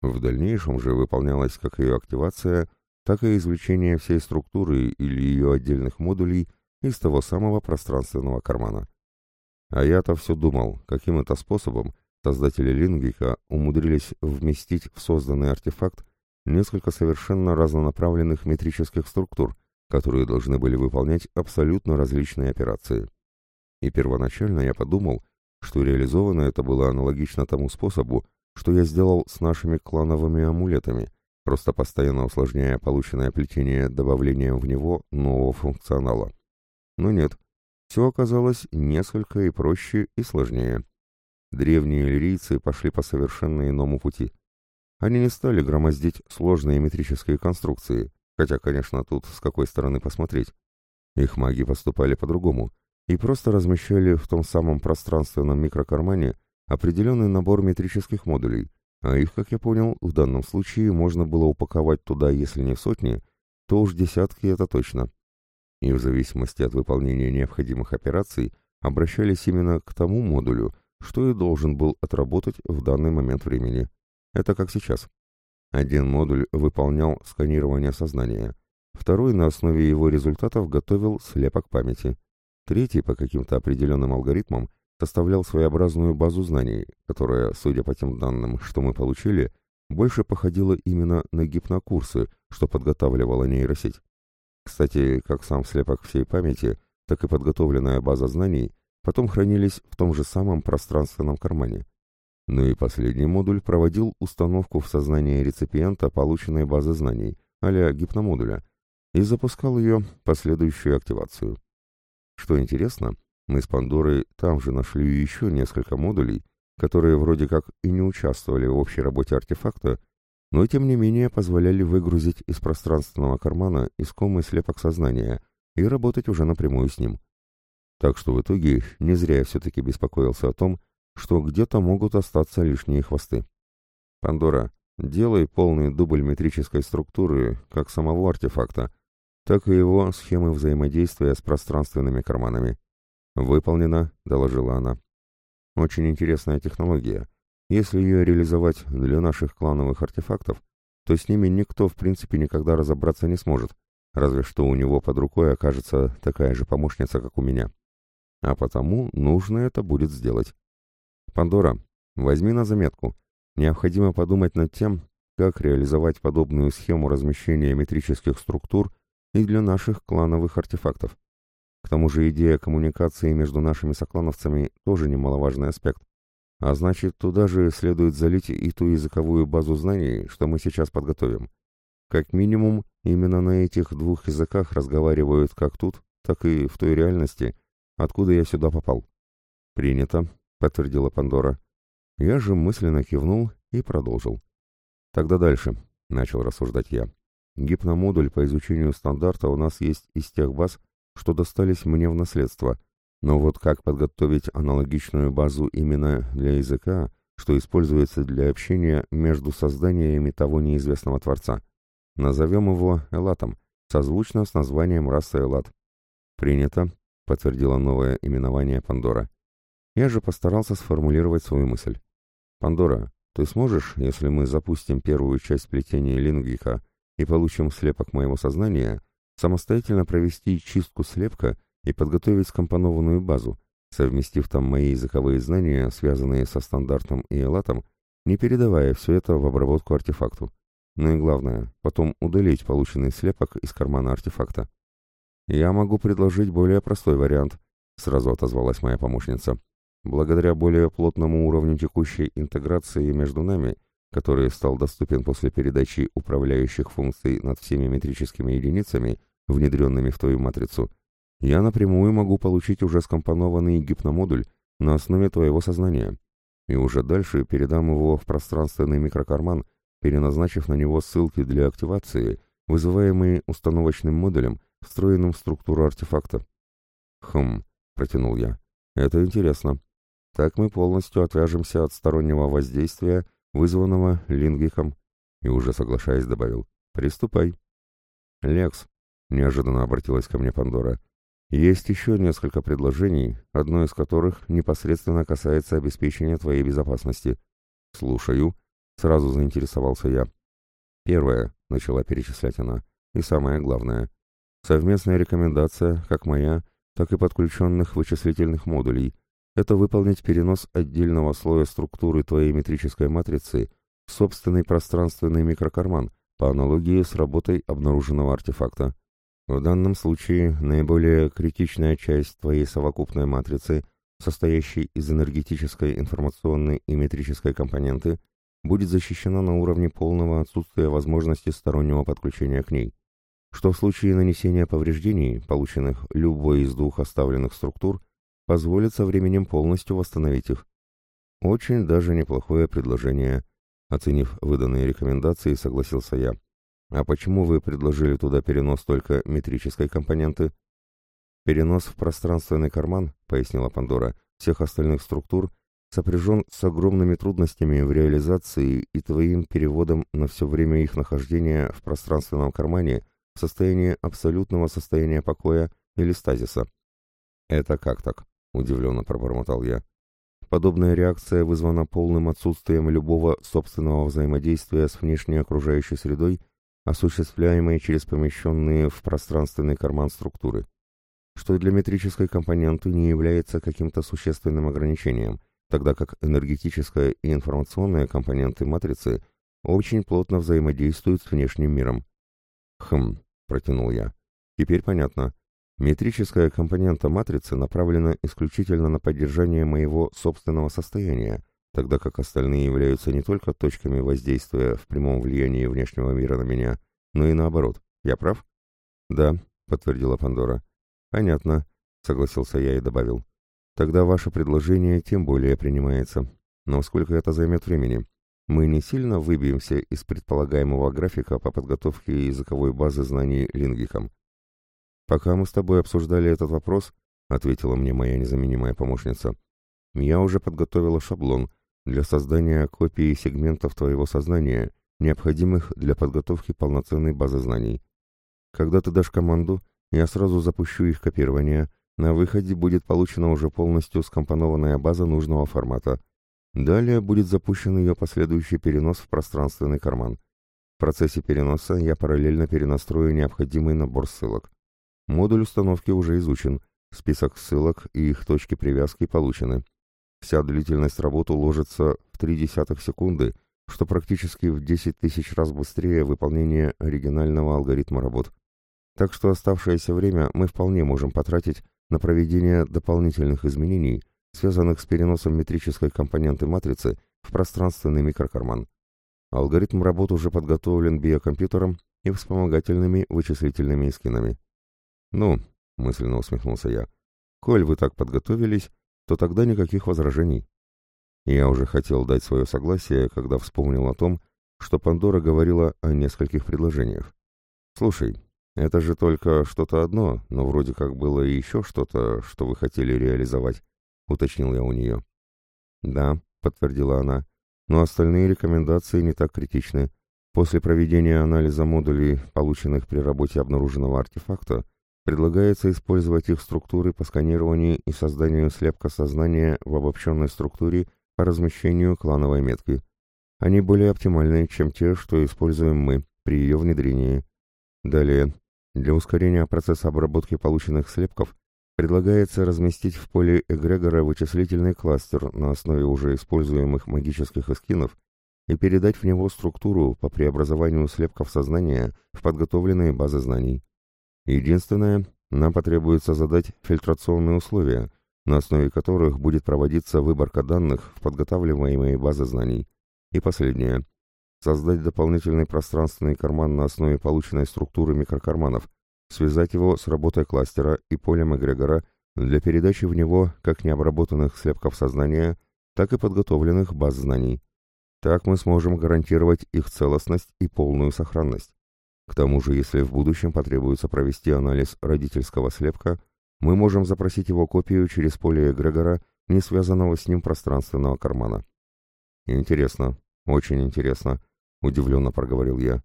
В дальнейшем же выполнялась как ее активация, так и извлечение всей структуры или ее отдельных модулей из того самого пространственного кармана. А я-то все думал, каким это способом создатели Лингвика умудрились вместить в созданный артефакт несколько совершенно разнонаправленных метрических структур, которые должны были выполнять абсолютно различные операции. И первоначально я подумал, что реализовано это было аналогично тому способу, что я сделал с нашими клановыми амулетами, просто постоянно усложняя полученное плетение добавлением в него нового функционала. Но нет, все оказалось несколько и проще, и сложнее. Древние лирийцы пошли по совершенно иному пути. Они не стали громоздить сложные метрические конструкции, Хотя, конечно, тут с какой стороны посмотреть. Их маги поступали по-другому и просто размещали в том самом пространственном микрокармане определенный набор метрических модулей, а их, как я понял, в данном случае можно было упаковать туда, если не сотни, то уж десятки это точно. И в зависимости от выполнения необходимых операций обращались именно к тому модулю, что и должен был отработать в данный момент времени. Это как сейчас. Один модуль выполнял сканирование сознания, второй на основе его результатов готовил слепок памяти, третий по каким-то определенным алгоритмам составлял своеобразную базу знаний, которая, судя по тем данным, что мы получили, больше походило именно на гипнокурсы, что подготавливала нейросеть. Кстати, как сам слепок всей памяти, так и подготовленная база знаний потом хранились в том же самом пространственном кармане. Ну и последний модуль проводил установку в сознание реципиента полученной базы знаний, а-ля гипномодуля, и запускал ее последующую активацию. Что интересно, мы с Пандорой там же нашли еще несколько модулей, которые вроде как и не участвовали в общей работе артефакта, но тем не менее позволяли выгрузить из пространственного кармана искомый слепок сознания и работать уже напрямую с ним. Так что в итоге не зря я все-таки беспокоился о том, что где-то могут остаться лишние хвосты. Пандора, делай полный дубль метрической структуры как самого артефакта, так и его схемы взаимодействия с пространственными карманами. «Выполнено», — доложила она. «Очень интересная технология. Если ее реализовать для наших клановых артефактов, то с ними никто в принципе никогда разобраться не сможет, разве что у него под рукой окажется такая же помощница, как у меня. А потому нужно это будет сделать. Пандора, возьми на заметку. Необходимо подумать над тем, как реализовать подобную схему размещения метрических структур и для наших клановых артефактов. К тому же идея коммуникации между нашими соклановцами тоже немаловажный аспект. А значит, туда же следует залить и ту языковую базу знаний, что мы сейчас подготовим. Как минимум, именно на этих двух языках разговаривают как тут, так и в той реальности, откуда я сюда попал. «Принято», — подтвердила Пандора. Я же мысленно кивнул и продолжил. «Тогда дальше», — начал рассуждать я. «Гипномодуль по изучению стандарта у нас есть из тех баз, что достались мне в наследство, но вот как подготовить аналогичную базу именно для языка, что используется для общения между созданиями того неизвестного Творца? Назовем его Элатом, созвучно с названием расы Элат. «Принято», — подтвердила новое именование Пандора. Я же постарался сформулировать свою мысль. «Пандора, ты сможешь, если мы запустим первую часть плетения лингвика и получим слепок моего сознания, самостоятельно провести чистку слепка и подготовить скомпонованную базу, совместив там мои языковые знания, связанные со стандартом и элатом, не передавая все это в обработку артефакту. Ну и главное, потом удалить полученный слепок из кармана артефакта. «Я могу предложить более простой вариант», — сразу отозвалась моя помощница. «Благодаря более плотному уровню текущей интеграции между нами, который стал доступен после передачи управляющих функций над всеми метрическими единицами, внедренными в твою матрицу, я напрямую могу получить уже скомпонованный гипномодуль на основе твоего сознания, и уже дальше передам его в пространственный микрокарман, переназначив на него ссылки для активации, вызываемые установочным модулем, встроенным в структуру артефакта. «Хм», — протянул я, — «это интересно. Так мы полностью отвяжемся от стороннего воздействия, вызванного лингвиком». И уже соглашаясь добавил, «Приступай». «Лекс», Неожиданно обратилась ко мне Пандора. Есть еще несколько предложений, одно из которых непосредственно касается обеспечения твоей безопасности. Слушаю. Сразу заинтересовался я. Первое, начала перечислять она, и самое главное. Совместная рекомендация, как моя, так и подключенных вычислительных модулей, это выполнить перенос отдельного слоя структуры твоей метрической матрицы в собственный пространственный микрокарман по аналогии с работой обнаруженного артефакта. В данном случае наиболее критичная часть твоей совокупной матрицы, состоящей из энергетической, информационной и метрической компоненты, будет защищена на уровне полного отсутствия возможности стороннего подключения к ней, что в случае нанесения повреждений, полученных любой из двух оставленных структур, позволит со временем полностью восстановить их. Очень даже неплохое предложение. Оценив выданные рекомендации, согласился я. А почему вы предложили туда перенос только метрической компоненты? Перенос в пространственный карман, пояснила Пандора, всех остальных структур сопряжен с огромными трудностями в реализации и твоим переводом на все время их нахождения в пространственном кармане в состоянии абсолютного состояния покоя или стазиса. «Это как так?» — удивленно пробормотал я. Подобная реакция вызвана полным отсутствием любого собственного взаимодействия с внешней окружающей средой осуществляемые через помещенные в пространственный карман структуры, что для метрической компоненты не является каким-то существенным ограничением, тогда как энергетическая и информационная компоненты матрицы очень плотно взаимодействуют с внешним миром. Хм, протянул я. Теперь понятно. Метрическая компонента матрицы направлена исключительно на поддержание моего собственного состояния, тогда как остальные являются не только точками воздействия в прямом влиянии внешнего мира на меня, но и наоборот. Я прав? Да, подтвердила Пандора. Понятно, согласился я и добавил. Тогда ваше предложение тем более принимается. Но сколько это займет времени? Мы не сильно выбьемся из предполагаемого графика по подготовке языковой базы знаний лингвикам. Пока мы с тобой обсуждали этот вопрос, ответила мне моя незаменимая помощница, я уже подготовила шаблон для создания копии сегментов твоего сознания, необходимых для подготовки полноценной базы знаний. Когда ты дашь команду, я сразу запущу их копирование, на выходе будет получена уже полностью скомпонованная база нужного формата. Далее будет запущен ее последующий перенос в пространственный карман. В процессе переноса я параллельно перенастрою необходимый набор ссылок. Модуль установки уже изучен, список ссылок и их точки привязки получены. Вся длительность работы уложится в 0,3 секунды, что практически в 10 тысяч раз быстрее выполнения оригинального алгоритма работ. Так что оставшееся время мы вполне можем потратить на проведение дополнительных изменений, связанных с переносом метрической компоненты матрицы в пространственный микрокарман. Алгоритм работ уже подготовлен биокомпьютером и вспомогательными вычислительными эскинами. «Ну», — мысленно усмехнулся я, — «коль вы так подготовились, то тогда никаких возражений». Я уже хотел дать свое согласие, когда вспомнил о том, что Пандора говорила о нескольких предложениях. «Слушай, это же только что-то одно, но вроде как было и еще что-то, что вы хотели реализовать», — уточнил я у нее. «Да», — подтвердила она, — «но остальные рекомендации не так критичны. После проведения анализа модулей, полученных при работе обнаруженного артефакта, предлагается использовать их структуры по сканированию и созданию слепка сознания в обобщенной структуре по размещению клановой метки. Они более оптимальны, чем те, что используем мы при ее внедрении. Далее, для ускорения процесса обработки полученных слепков предлагается разместить в поле эгрегора вычислительный кластер на основе уже используемых магических эскинов и передать в него структуру по преобразованию слепков сознания в подготовленные базы знаний. Единственное, нам потребуется задать фильтрационные условия, на основе которых будет проводиться выборка данных в подготавливаемые базы знаний. И последнее. Создать дополнительный пространственный карман на основе полученной структуры микрокарманов, связать его с работой кластера и полем эгрегора для передачи в него как необработанных слепков сознания, так и подготовленных баз знаний. Так мы сможем гарантировать их целостность и полную сохранность. К тому же, если в будущем потребуется провести анализ родительского слепка, мы можем запросить его копию через поле эгрегора, не связанного с ним пространственного кармана. «Интересно, очень интересно», — удивленно проговорил я.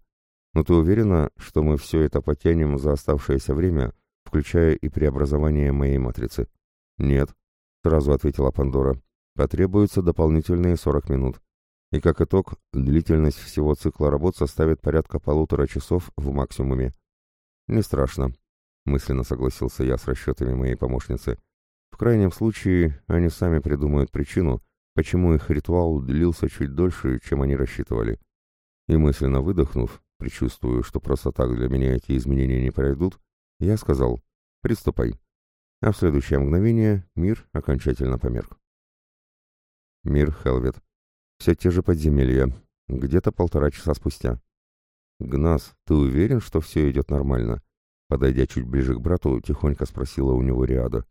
«Но ты уверена, что мы все это потянем за оставшееся время, включая и преобразование моей матрицы?» «Нет», — сразу ответила Пандора. «Потребуется дополнительные 40 минут. И как итог, длительность всего цикла работ составит порядка полутора часов в максимуме. Не страшно, мысленно согласился я с расчетами моей помощницы. В крайнем случае, они сами придумают причину, почему их ритуал длился чуть дольше, чем они рассчитывали. И мысленно выдохнув, предчувствую, что просто так для меня эти изменения не пройдут, я сказал «Приступай». А в следующее мгновение мир окончательно померк. Мир Хелвет. Все те же подземелья. Где-то полтора часа спустя. «Гнас, ты уверен, что все идет нормально?» Подойдя чуть ближе к брату, тихонько спросила у него Риада.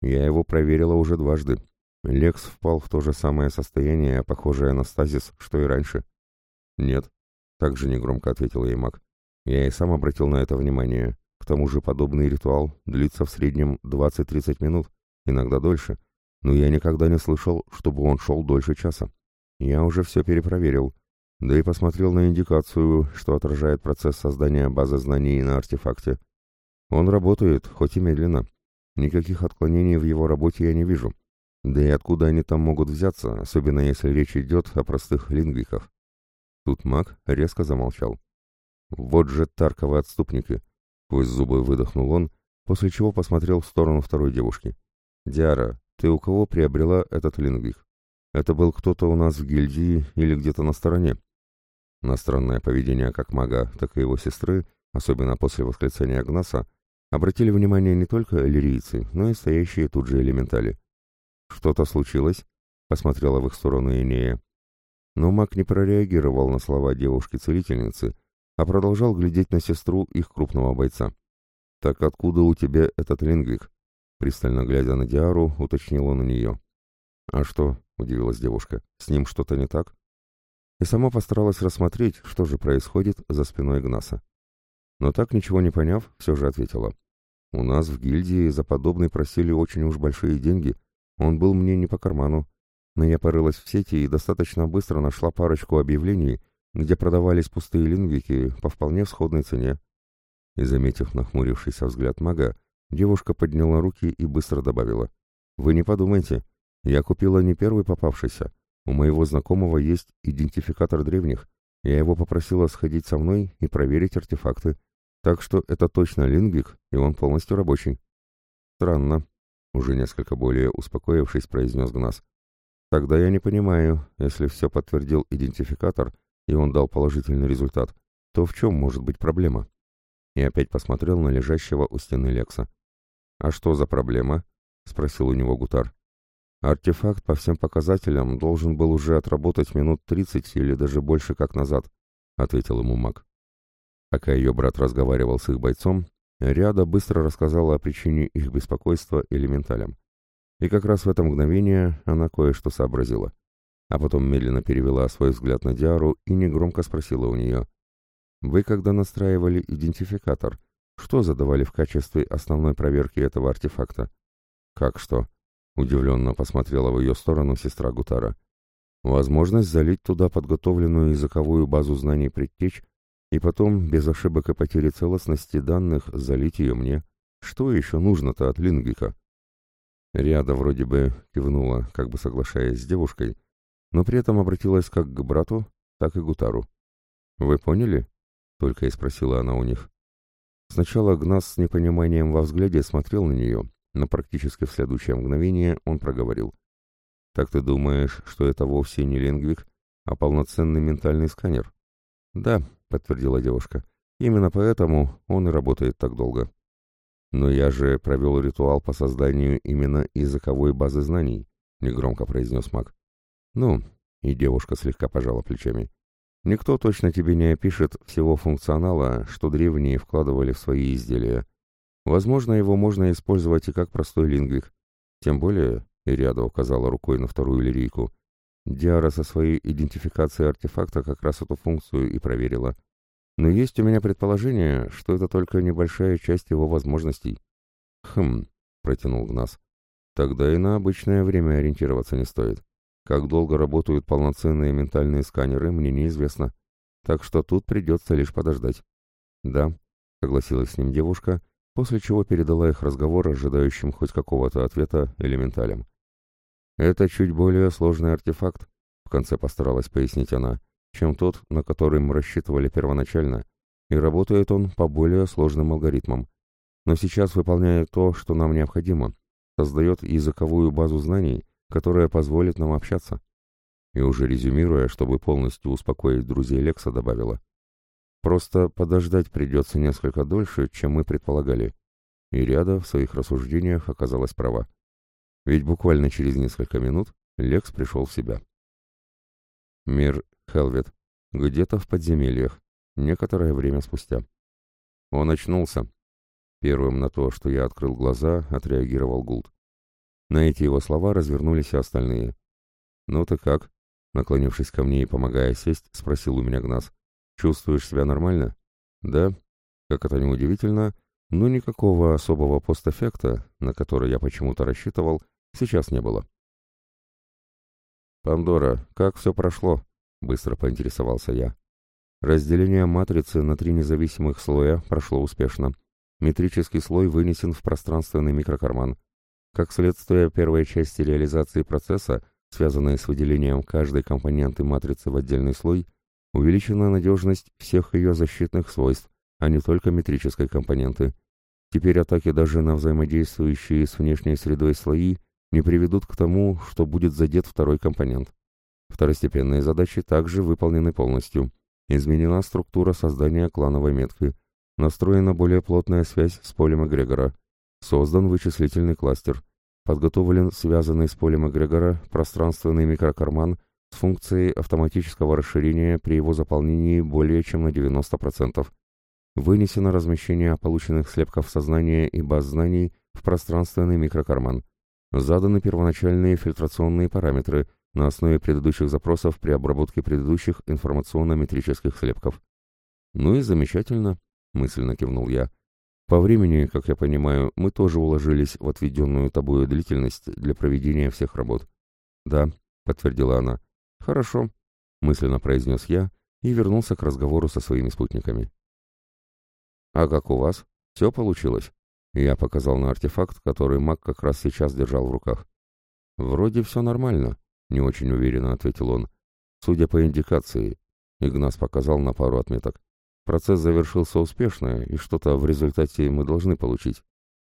«Я его проверила уже дважды. Лекс впал в то же самое состояние, похожее на стазис, что и раньше». «Нет», — также негромко ответил ей маг. «Я и сам обратил на это внимание. К тому же подобный ритуал длится в среднем 20-30 минут, иногда дольше, но я никогда не слышал, чтобы он шел дольше часа. Я уже все перепроверил, да и посмотрел на индикацию, что отражает процесс создания базы знаний на артефакте. Он работает, хоть и медленно. Никаких отклонений в его работе я не вижу. Да и откуда они там могут взяться, особенно если речь идет о простых лингвиках. Тут маг резко замолчал. «Вот же тарковые отступники!» Сквозь зубы выдохнул он, после чего посмотрел в сторону второй девушки. «Диара, ты у кого приобрела этот лингвик?» Это был кто-то у нас в гильдии или где-то на стороне. На поведение как мага, так и его сестры, особенно после восклицания Гнаса, обратили внимание не только лирийцы, но и стоящие тут же элементали. «Что-то случилось?» — посмотрела в их сторону Инея. Но маг не прореагировал на слова девушки-целительницы, а продолжал глядеть на сестру их крупного бойца. «Так откуда у тебя этот лингвик?» Пристально глядя на Диару, уточнил он у нее. «А что?» — удивилась девушка. «С ним что-то не так?» И сама постаралась рассмотреть, что же происходит за спиной Гнаса. Но так ничего не поняв, все же ответила. «У нас в гильдии за подобный просили очень уж большие деньги. Он был мне не по карману. Но я порылась в сети и достаточно быстро нашла парочку объявлений, где продавались пустые лингвики по вполне сходной цене. И, заметив нахмурившийся взгляд мага, девушка подняла руки и быстро добавила. «Вы не подумайте, я купила не первый попавшийся. У моего знакомого есть идентификатор древних. Я его попросила сходить со мной и проверить артефакты. Так что это точно лингвик, и он полностью рабочий». «Странно», — уже несколько более успокоившись, произнес Гнас. «Тогда я не понимаю, если все подтвердил идентификатор, и он дал положительный результат, то в чем может быть проблема?» и опять посмотрел на лежащего у стены Лекса. «А что за проблема?» — спросил у него Гутар. «Артефакт по всем показателям должен был уже отработать минут тридцать или даже больше как назад», — ответил ему маг. Пока ее брат разговаривал с их бойцом, Ряда быстро рассказала о причине их беспокойства элементалям. И как раз в это мгновение она кое-что сообразила. А потом медленно перевела свой взгляд на Диару и негромко спросила у нее. Вы, когда настраивали идентификатор, что задавали в качестве основной проверки этого артефакта? Как что? Удивленно посмотрела в ее сторону сестра Гутара. Возможность залить туда подготовленную языковую базу знаний предтеч и потом, без ошибок и потери целостности данных, залить ее мне. Что еще нужно-то от лингвика? Ряда вроде бы кивнула, как бы соглашаясь с девушкой, но при этом обратилась как к брату, так и к Гутару. «Вы поняли?» — только и спросила она у них. Сначала Гнас с непониманием во взгляде смотрел на нее, но практически в следующее мгновение он проговорил. «Так ты думаешь, что это вовсе не лингвик, а полноценный ментальный сканер?» «Да», — подтвердила девушка, — «именно поэтому он и работает так долго». «Но я же провел ритуал по созданию именно языковой базы знаний», — негромко произнес маг. «Ну», — и девушка слегка пожала плечами, Никто точно тебе не опишет всего функционала, что древние вкладывали в свои изделия. Возможно, его можно использовать и как простой лингвик. Тем более, Ириада указала рукой на вторую лирийку, Диара со своей идентификацией артефакта как раз эту функцию и проверила. Но есть у меня предположение, что это только небольшая часть его возможностей. Хм, протянул Гнас. Тогда и на обычное время ориентироваться не стоит. Как долго работают полноценные ментальные сканеры, мне неизвестно. Так что тут придется лишь подождать. Да, согласилась с ним девушка, после чего передала их разговор ожидающим хоть какого-то ответа элементалям. Это чуть более сложный артефакт, в конце постаралась пояснить она, чем тот, на который мы рассчитывали первоначально, и работает он по более сложным алгоритмам. Но сейчас выполняет то, что нам необходимо, создает языковую базу знаний, которая позволит нам общаться. И уже резюмируя, чтобы полностью успокоить друзей Лекса, добавила. Просто подождать придется несколько дольше, чем мы предполагали. И ряда в своих рассуждениях оказалась права. Ведь буквально через несколько минут Лекс пришел в себя. Мир Хелвет. Где-то в подземельях. Некоторое время спустя. Он очнулся. Первым на то, что я открыл глаза, отреагировал Гулд. На эти его слова развернулись и остальные. «Ну ты как?» Наклонившись ко мне и помогая сесть, спросил у меня Гнас. «Чувствуешь себя нормально?» «Да». Как это неудивительно, но никакого особого постэффекта, на который я почему-то рассчитывал, сейчас не было. «Пандора, как все прошло?» — быстро поинтересовался я. Разделение матрицы на три независимых слоя прошло успешно. Метрический слой вынесен в пространственный микрокарман. Как следствие первой части реализации процесса, связанной с выделением каждой компоненты матрицы в отдельный слой, увеличена надежность всех ее защитных свойств, а не только метрической компоненты. Теперь атаки даже на взаимодействующие с внешней средой слои не приведут к тому, что будет задет второй компонент. Второстепенные задачи также выполнены полностью. Изменена структура создания клановой метки, настроена более плотная связь с полем эгрегора, создан вычислительный кластер, подготовлен связанный с полем эгрегора пространственный микрокарман с функцией автоматического расширения при его заполнении более чем на 90%. Вынесено размещение полученных слепков сознания и баз знаний в пространственный микрокарман. Заданы первоначальные фильтрационные параметры на основе предыдущих запросов при обработке предыдущих информационно-метрических слепков. «Ну и замечательно», — мысленно кивнул я. «По времени, как я понимаю, мы тоже уложились в отведенную тобою длительность для проведения всех работ». «Да», — подтвердила она. «Хорошо», — мысленно произнес я и вернулся к разговору со своими спутниками. «А как у вас? Все получилось?» Я показал на артефакт, который маг как раз сейчас держал в руках. «Вроде все нормально», — не очень уверенно ответил он. «Судя по индикации», — Игнас показал на пару отметок. «Процесс завершился успешно, и что-то в результате мы должны получить».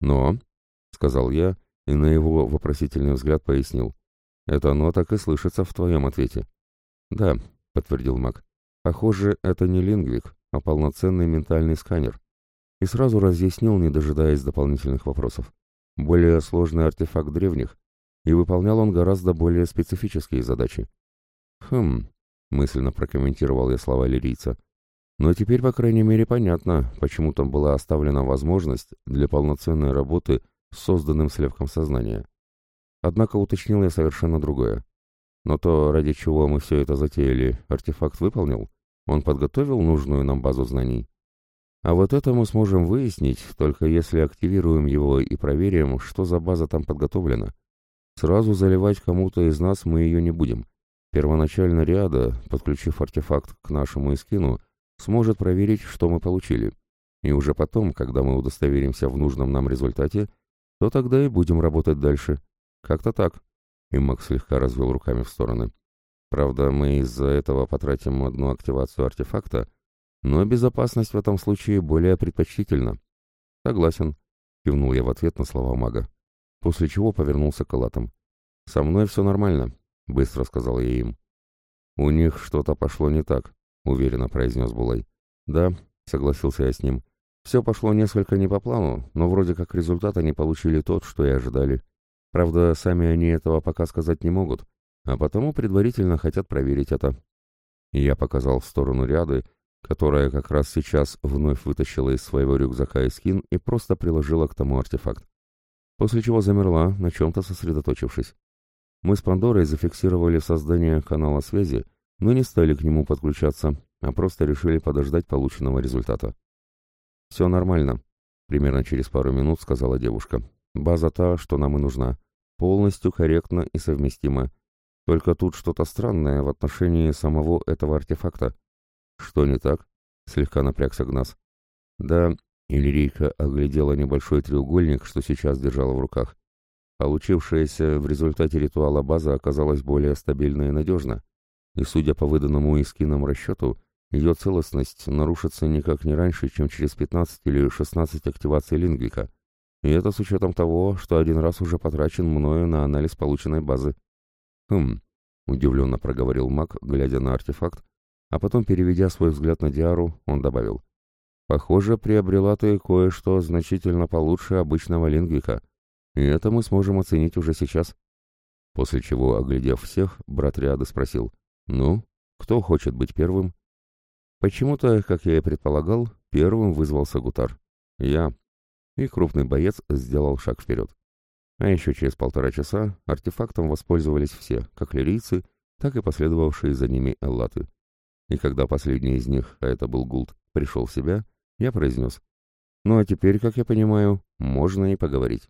«Но», — сказал я, и на его вопросительный взгляд пояснил. «Это «но» так и слышится в твоем ответе». «Да», — подтвердил маг. «Похоже, это не лингвик, а полноценный ментальный сканер и сразу разъяснил, не дожидаясь дополнительных вопросов. Более сложный артефакт древних, и выполнял он гораздо более специфические задачи. «Хм», — мысленно прокомментировал я слова лирийца, «но теперь, по крайней мере, понятно, почему там была оставлена возможность для полноценной работы с созданным слепком сознания. Однако уточнил я совершенно другое. Но то, ради чего мы все это затеяли, артефакт выполнил? Он подготовил нужную нам базу знаний?» А вот это мы сможем выяснить, только если активируем его и проверим, что за база там подготовлена. Сразу заливать кому-то из нас мы ее не будем. Первоначально Риада, подключив артефакт к нашему эскину, сможет проверить, что мы получили. И уже потом, когда мы удостоверимся в нужном нам результате, то тогда и будем работать дальше. Как-то так. И Макс слегка развел руками в стороны. Правда, мы из-за этого потратим одну активацию артефакта, но безопасность в этом случае более предпочтительна. Согласен, кивнул я в ответ на слова мага, после чего повернулся к латам. Со мной все нормально, быстро сказал я им. У них что-то пошло не так, уверенно произнес Булай. Да, согласился я с ним. Все пошло несколько не по плану, но вроде как результат они получили тот, что и ожидали. Правда, сами они этого пока сказать не могут, а потому предварительно хотят проверить это. Я показал в сторону ряды, которая как раз сейчас вновь вытащила из своего рюкзака эскин и просто приложила к тому артефакт. После чего замерла, на чем-то сосредоточившись. Мы с Пандорой зафиксировали создание канала связи, но не стали к нему подключаться, а просто решили подождать полученного результата. «Все нормально», — примерно через пару минут сказала девушка. «База та, что нам и нужна. Полностью корректно и совместимо. Только тут что-то странное в отношении самого этого артефакта. «Что не так?» — слегка напрягся Гнас. «Да», — Иллирийка оглядела небольшой треугольник, что сейчас держала в руках. Получившаяся в результате ритуала база оказалась более стабильна и надежна, и, судя по выданному Искином расчету, ее целостность нарушится никак не раньше, чем через 15 или 16 активаций лингвика. И это с учетом того, что один раз уже потрачен мною на анализ полученной базы. «Хм», — удивленно проговорил маг, глядя на артефакт, а потом, переведя свой взгляд на Диару, он добавил. «Похоже, приобрела ты кое-что значительно получше обычного лингвика, и это мы сможем оценить уже сейчас». После чего, оглядев всех, брат Риады спросил. «Ну, кто хочет быть первым?» Почему-то, как я и предполагал, первым вызвался Гутар. Я. И крупный боец сделал шаг вперед. А еще через полтора часа артефактом воспользовались все, как лирийцы, так и последовавшие за ними эллаты. И когда последний из них, а это был Гулт, пришел в себя, я произнес. «Ну а теперь, как я понимаю, можно и поговорить».